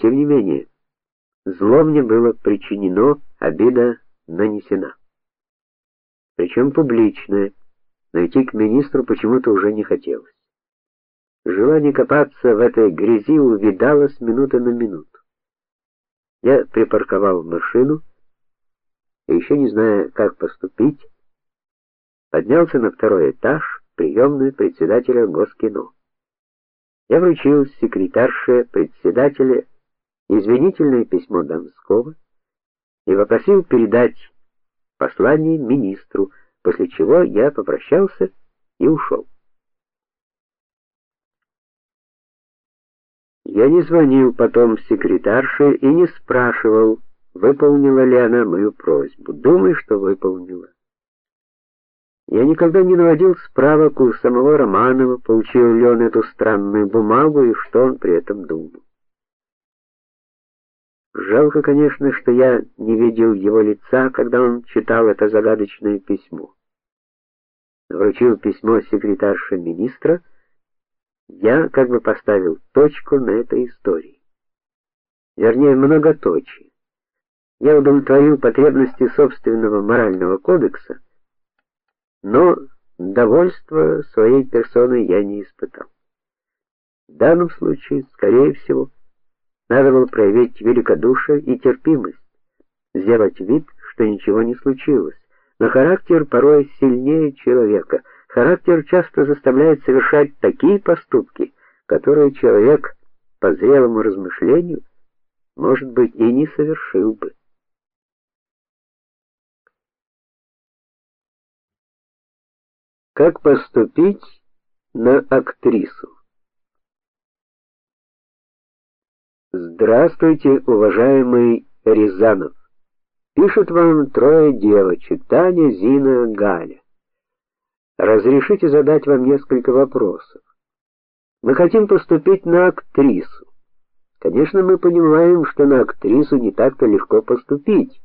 тем не менее, зло мне было причинено, обида нанесена. Причем публичное, но идти к министру почему-то уже не хотелось. Желание копаться в этой грязи увидало с минуты на минуту. Я припарковал машину и еще не зная, как поступить, поднялся на второй этаж приемную председателя Госкино. Я вручил секретарше председателя извинительное письмо Донского и попросил передать послание министру, после чего я попрощался и ушел. Я не звонил потом секретарше и не спрашивал, выполнила ли она мою просьбу. Думаю, что выполнила. Я никогда не наводил справок у самого Романова, получил ли он эту странную бумагу и что он при этом думал. Жалко, конечно, что я не видел его лица, когда он читал это загадочное письмо. Вручил письмо секретарше министра, я как бы поставил точку на этой истории. Вернее, многоточие. Я удовлетворил потребности собственного морального кодекса, но довольства своей персоной я не испытал. В данном случае, скорее всего, надо было проявить великодушие и терпимость, сделать вид, что ничего не случилось. Но характер порой сильнее человека. Характер часто заставляет совершать такие поступки, которые человек по зрелому размышлению, может быть, и не совершил бы. Как поступить на актрису? Здравствуйте, уважаемый Рязанов. Пишут вам трое девочек: Таня, Зина, Галя. Разрешите задать вам несколько вопросов. Мы хотим поступить на актрису. Конечно, мы понимаем, что на актрису не так-то легко поступить.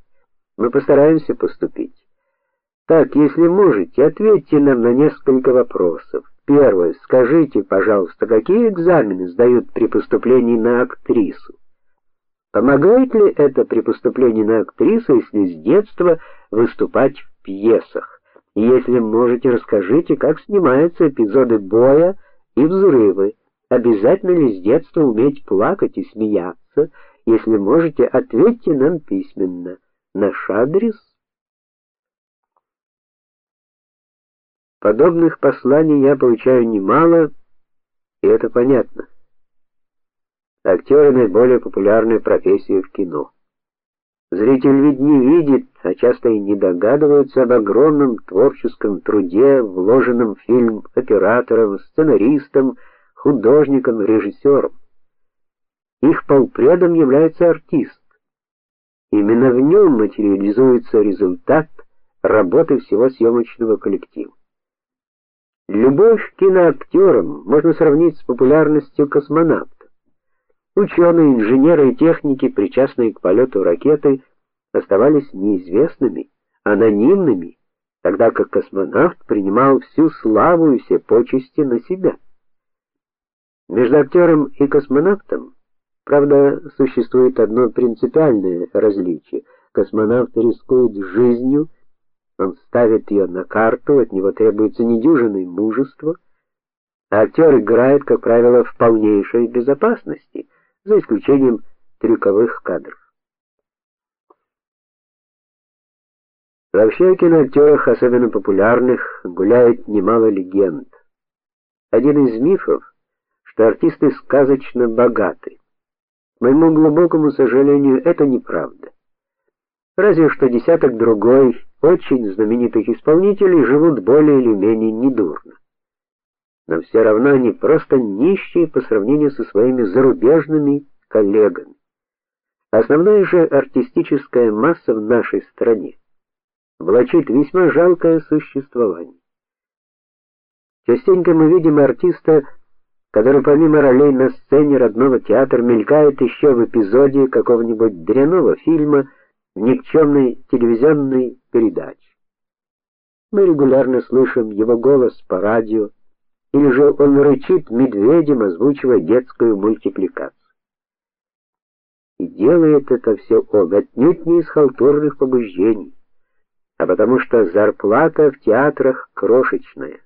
Мы постараемся поступить. Так, если можете, ответьте нам на несколько вопросов. Первое. Скажите, пожалуйста, какие экзамены сдают при поступлении на актрису? Помогает ли это при поступлении на актрису, если с детства выступать в пьесах? И если можете, расскажите, как снимаются эпизоды боя и взрывы. Обязательно ли с детства уметь плакать и смеяться? Если можете, ответьте нам письменно. Наш адрес Подобных посланий я получаю немало, и это понятно. Актеры наиболее популярная профессия в кино. Зритель ведь не видит, а часто и не догадывается об огромном творческом труде, вложенном в фильм оператором, сценаристом, художником, режиссером. Их полпредом является артист. Именно в нем материализуется результат работы всего съемочного коллектива. Любовь к киноактерам можно сравнить с популярностью космонавтов. Ученые, инженеры и техники, причастные к полету ракеты, оставались неизвестными, анонимными, тогда как космонавт принимал всю славу и все почести на себя. Между актером и космонавтом, правда, существует одно принципиальное различие. Космонавт рискует жизнью, он ставит ее на карту, от него требуется недюжинное мужество, а актер играет, как правило, в полнейшей безопасности, за исключением трюковых кадров. Вообще о киноактерах, особенно популярных, гуляет немало легенд. Один из мифов, что артисты сказочно богаты. К моему глубокому сожалению, это неправда. Разве что десяток другой очень знаменитых исполнителей живут более или менее недурно. Но все равно они просто нищие по сравнению со своими зарубежными коллегами. Основная же артистическая масса в нашей стране влачит весьма жалкое существование. Частенько мы видим артиста, который помимо ролей на сцене родного театра мелькает еще в эпизоде какого-нибудь дрянного фильма в никчемной телевизионной передаче. Мы регулярно слышим его голос по радио, или же он рычит медведем, озвучивая детскую мультипликацию. делает это все он отнюдь не из халтурных побуждений, а потому что зарплата в театрах крошечная.